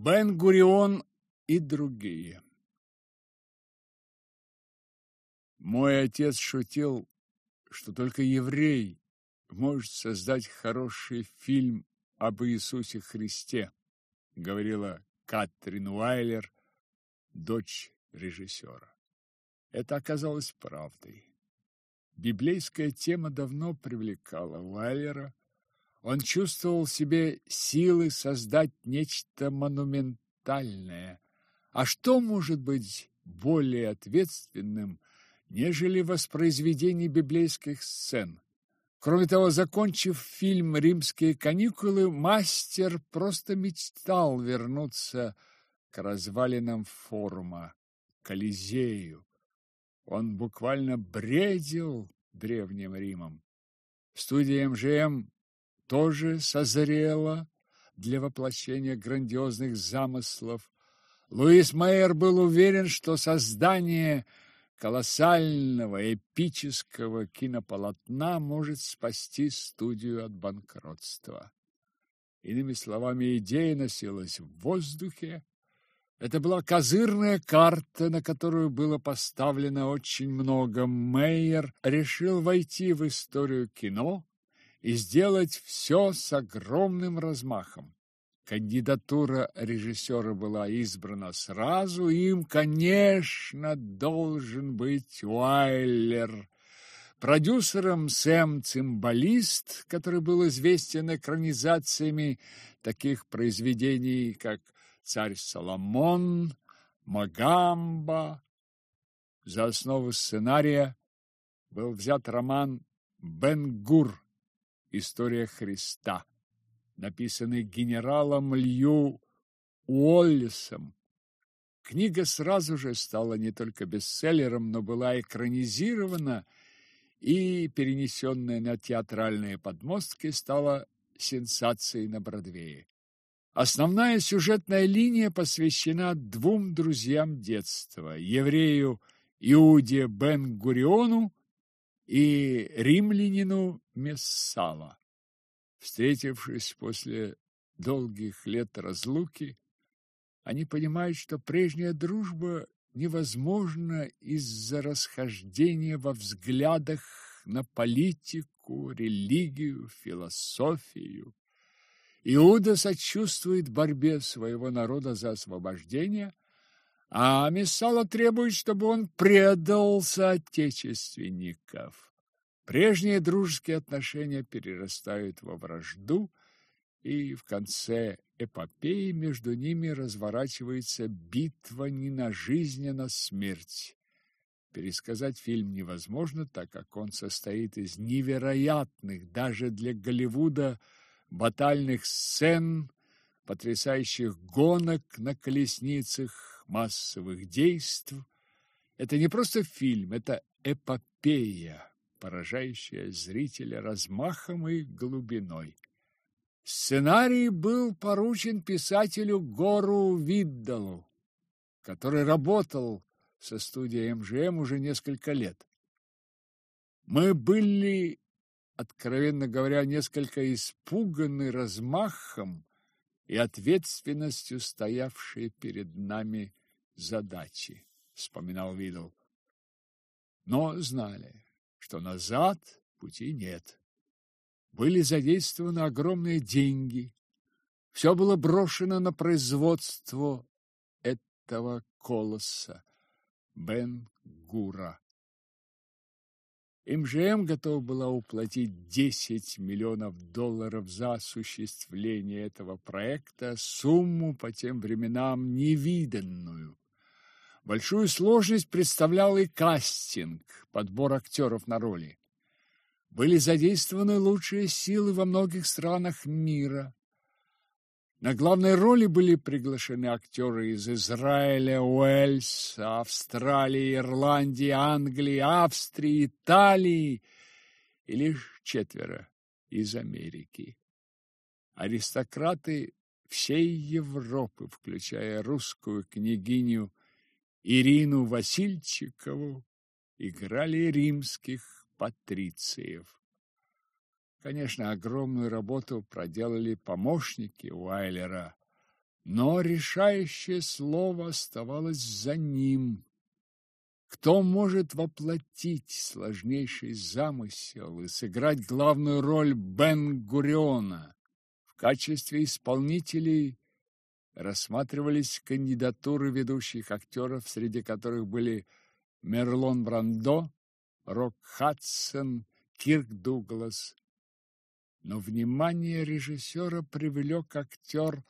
Бен-Гурион и другие. Мой отец шутил, что только еврей может создать хороший фильм об Иисусе Христе, говорила Катрин Уайлер, дочь режиссера. Это оказалось правдой. Библейская тема давно привлекала Уайлера. Он чувствовал в себе силы создать нечто монументальное. А что может быть более ответственным, нежели воспроизведение библейских сцен? Кроме того, закончив фильм «Римские каникулы», мастер просто мечтал вернуться к развалинам форума, Колизею. Он буквально бредил древним Римом. Студия МЖМ тоже созрела для воплощения грандиозных замыслов. Луис Майер был уверен, что создание – колоссального эпического кинополотна может спасти студию от банкротства. Иными словами, идея носилась в воздухе. Это была козырная карта, на которую было поставлено очень много. Мейер решил войти в историю кино и сделать все с огромным размахом. Кандидатура режиссера была избрана сразу. Им, конечно, должен быть Уайлер. Продюсером Сэм Цимбалист, который был известен экранизациями таких произведений, как «Царь Соломон», «Магамба». За основу сценария был взят роман «Бен-Гур. История Христа» написанный генералом Лью Уоллесом. Книга сразу же стала не только бестселлером, но была экранизирована и, перенесенная на театральные подмостки, стала сенсацией на Бродвее. Основная сюжетная линия посвящена двум друзьям детства – еврею Иуде Бен-Гуриону и римлянину Мессала. Встретившись после долгих лет разлуки, они понимают, что прежняя дружба невозможна из-за расхождения во взглядах на политику, религию, философию. Иуда сочувствует борьбе своего народа за освобождение, а Мессала требует, чтобы он предал соотечественников. Прежние дружеские отношения перерастают во вражду, и в конце эпопеи между ними разворачивается битва не на жизнь, а на смерть. Пересказать фильм невозможно, так как он состоит из невероятных даже для Голливуда батальных сцен, потрясающих гонок на колесницах, массовых действий. Это не просто фильм, это эпопея поражающая зрителя размахом и глубиной. Сценарий был поручен писателю Гору Виддалу, который работал со студией МЖМ уже несколько лет. Мы были, откровенно говоря, несколько испуганы размахом и ответственностью стоявшей перед нами задачи, вспоминал Видл. Но знали, что назад пути нет. Были задействованы огромные деньги. Все было брошено на производство этого колосса Бен-Гура. МЖМ готов была уплатить 10 миллионов долларов за осуществление этого проекта, сумму по тем временам невиданную. Большую сложность представлял и кастинг, подбор актеров на роли. Были задействованы лучшие силы во многих странах мира. На главной роли были приглашены актеры из Израиля, Уэльса, Австралии, Ирландии, Англии, Австрии, Италии и лишь четверо из Америки. Аристократы всей Европы, включая русскую княгиню Ирину Васильчикову играли римских патрициев. Конечно, огромную работу проделали помощники Уайлера. Но решающее слово оставалось за ним. Кто может воплотить сложнейший замысел и сыграть главную роль Бен-Гуриона? В качестве исполнителей рассматривались кандидатуры ведущих актеров, среди которых были Мерлон Брандо, Рок Хадсон, Кирк Дуглас. Но внимание режиссера привлек актер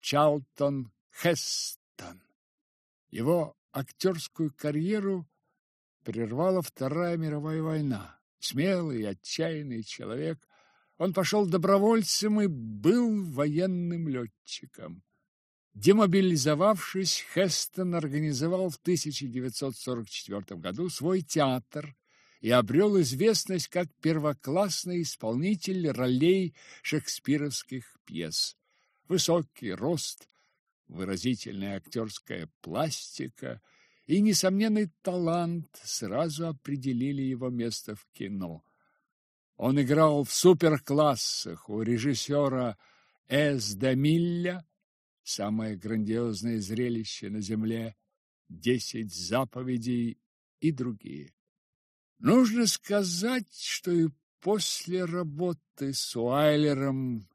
Чалтон Хестон. Его актерскую карьеру прервала Вторая мировая война. Смелый отчаянный человек, он пошел добровольцем и был военным летчиком. Демобилизовавшись, Хестон организовал в 1944 году свой театр и обрел известность как первоклассный исполнитель ролей шекспировских пьес. Высокий рост, выразительная актерская пластика и несомненный талант сразу определили его место в кино. Он играл в суперклассах у режиссера С. Дамилля, самое грандиозное зрелище на земле, «Десять заповедей» и другие. Нужно сказать, что и после работы с Уайлером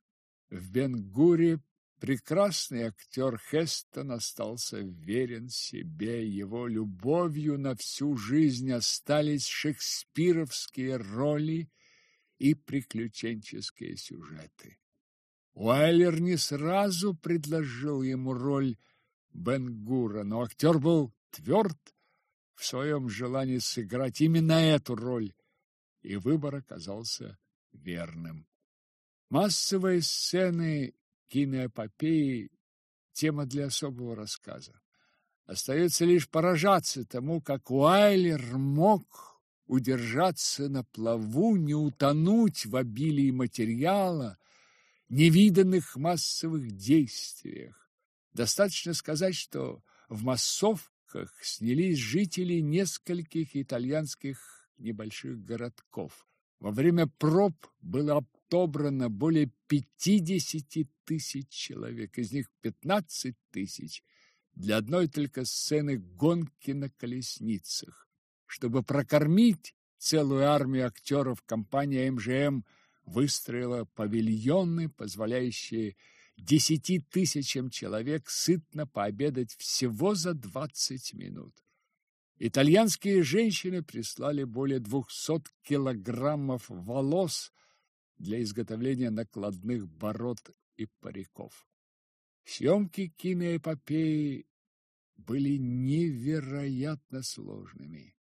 в Бенгуре прекрасный актер Хестон остался верен себе, его любовью на всю жизнь остались шекспировские роли и приключенческие сюжеты. Уайлер не сразу предложил ему роль Бен-Гура, но актер был тверд в своем желании сыграть именно эту роль, и выбор оказался верным. Массовые сцены киноэпопеи – тема для особого рассказа. Остается лишь поражаться тому, как Уайлер мог удержаться на плаву, не утонуть в обилии материала, невиданных массовых действиях. Достаточно сказать, что в массовках снялись жители нескольких итальянских небольших городков. Во время проб было отобрано более 50 тысяч человек, из них 15 тысяч для одной только сцены гонки на колесницах. Чтобы прокормить целую армию актеров, компания МЖМ выстроила павильоны, позволяющие десяти тысячам человек сытно пообедать всего за двадцать минут. Итальянские женщины прислали более двухсот килограммов волос для изготовления накладных бород и париков. Съемки киноэпопеи были невероятно сложными.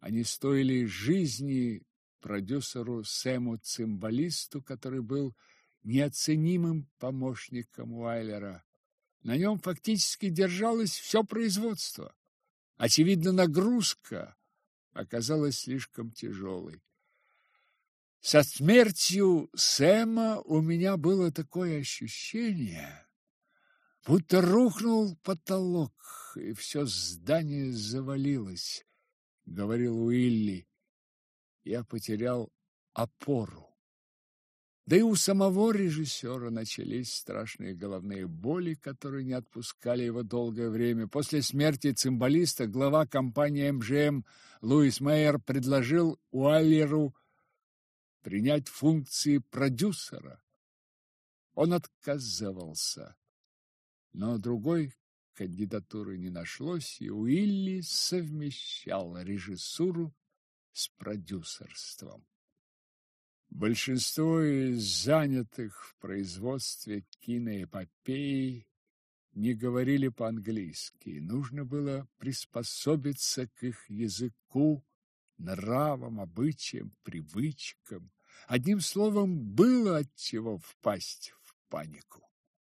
Они стоили жизни продюсеру Сэму Цимбалисту, который был неоценимым помощником Уайлера. На нем фактически держалось все производство. Очевидно, нагрузка оказалась слишком тяжелой. Со смертью Сэма у меня было такое ощущение, будто рухнул потолок, и все здание завалилось, — говорил Уилли я потерял опору. Да и у самого режиссера начались страшные головные боли, которые не отпускали его долгое время. После смерти цимбалиста глава компании МЖМ Луис Мейер предложил Уайлеру принять функции продюсера. Он отказывался, но другой кандидатуры не нашлось, и Уилли совмещал режиссуру с продюсерством. Большинство из занятых в производстве киноэпопеи не говорили по-английски. Нужно было приспособиться к их языку, нравам, обычаям, привычкам. Одним словом, было от чего впасть в панику.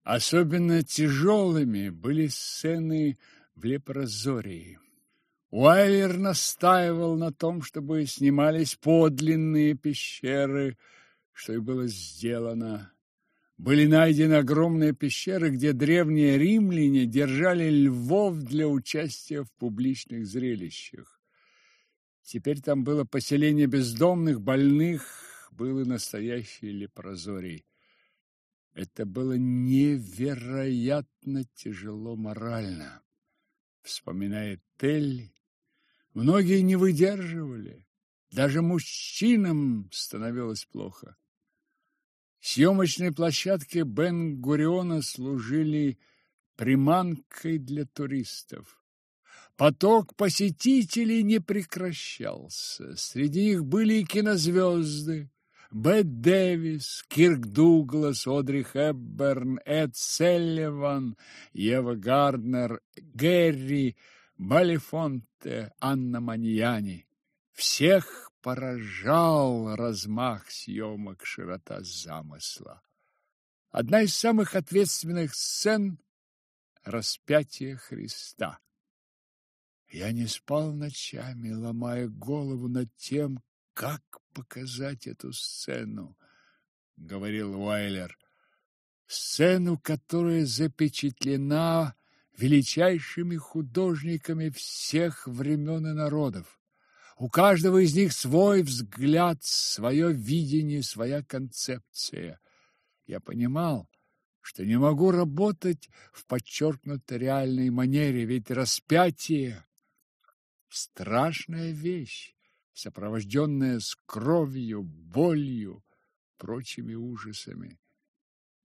Особенно тяжелыми были сцены в Лепрозории. Уайлер настаивал на том, чтобы снимались подлинные пещеры, что и было сделано. Были найдены огромные пещеры, где древние римляне держали львов для участия в публичных зрелищах. Теперь там было поселение бездомных, больных, был и настоящий лепрозорий. Это было невероятно тяжело морально. Вспоминая Телли, многие не выдерживали. Даже мужчинам становилось плохо. Съемочные площадки Бен-Гуриона служили приманкой для туристов. Поток посетителей не прекращался. Среди них были и кинозвезды. Бет Дэвис, Кирк Дуглас, Одри Хепберн, Эд Селливан, Ева Гарднер, Гэри, Балифонте, Анна Маньяни. Всех поражал размах съемок, широта замысла. Одна из самых ответственных сцен – распятие Христа. Я не спал ночами, ломая голову над тем, как показать эту сцену, — говорил Уайлер. Сцену, которая запечатлена величайшими художниками всех времен и народов. У каждого из них свой взгляд, свое видение, своя концепция. Я понимал, что не могу работать в подчеркнуто реальной манере, ведь распятие — страшная вещь сопровожденная с кровью, болью, прочими ужасами.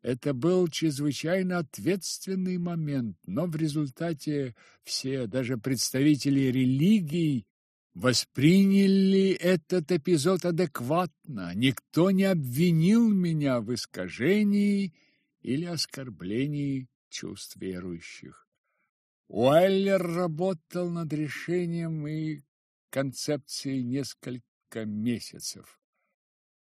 Это был чрезвычайно ответственный момент, но в результате все, даже представители религий, восприняли этот эпизод адекватно. Никто не обвинил меня в искажении или оскорблении чувств верующих. Уайлер работал над решением и концепции несколько месяцев,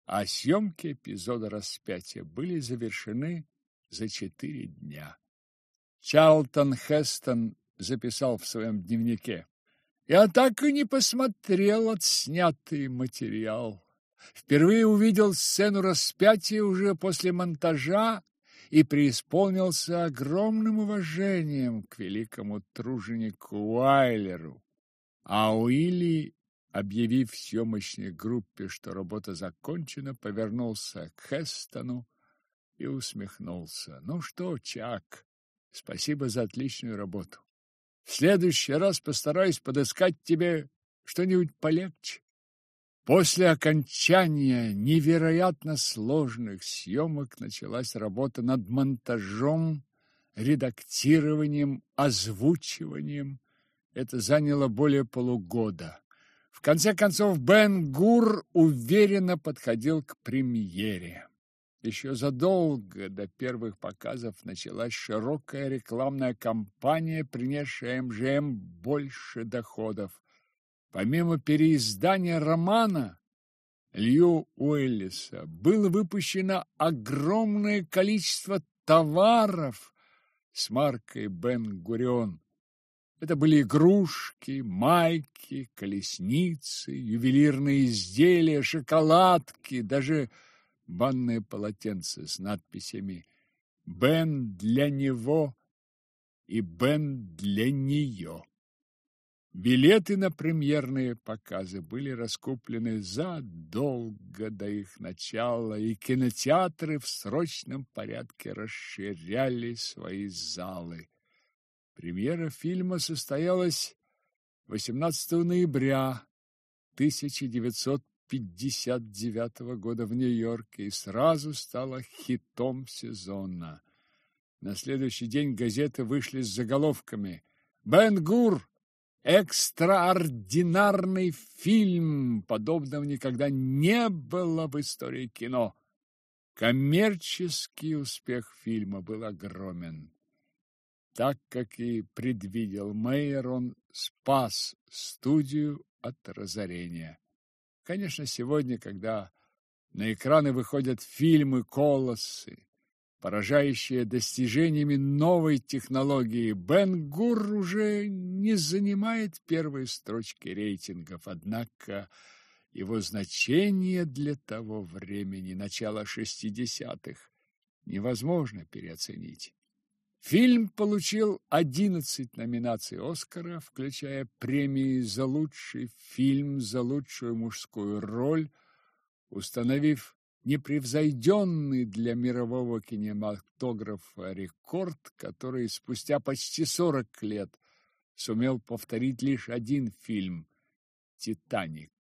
а съемки эпизода распятия были завершены за четыре дня. Чарлтон Хестон записал в своем дневнике. «Я так и не посмотрел отснятый материал. Впервые увидел сцену распятия уже после монтажа и преисполнился огромным уважением к великому труженику Уайлеру. А Уилли, объявив съемочной группе, что работа закончена, повернулся к Хестону и усмехнулся. «Ну что, Чак, спасибо за отличную работу. В следующий раз постараюсь подыскать тебе что-нибудь полегче». После окончания невероятно сложных съемок началась работа над монтажом, редактированием, озвучиванием. Это заняло более полугода. В конце концов, Бен Гур уверенно подходил к премьере. Еще задолго до первых показов началась широкая рекламная кампания, принесшая МЖМ больше доходов. Помимо переиздания романа Лью Уэллиса было выпущено огромное количество товаров с маркой Бен Гурион. Это были игрушки, майки, колесницы, ювелирные изделия, шоколадки, даже банные полотенца с надписями «Бен для него» и «Бен для нее». Билеты на премьерные показы были раскуплены задолго до их начала, и кинотеатры в срочном порядке расширяли свои залы. Премьера фильма состоялась 18 ноября 1959 года в Нью-Йорке и сразу стала хитом сезона. На следующий день газеты вышли с заголовками «Бен Гур! Экстраординарный фильм! Подобного никогда не было в истории кино!» Коммерческий успех фильма был огромен. Так, как и предвидел Мейер, он спас студию от разорения. Конечно, сегодня, когда на экраны выходят фильмы-колоссы, поражающие достижениями новой технологии, Бен Гур уже не занимает первой строчки рейтингов, однако его значение для того времени, начала 60-х, невозможно переоценить. Фильм получил 11 номинаций «Оскара», включая премии за лучший фильм, за лучшую мужскую роль, установив непревзойденный для мирового кинематографа рекорд, который спустя почти 40 лет сумел повторить лишь один фильм «Титаник».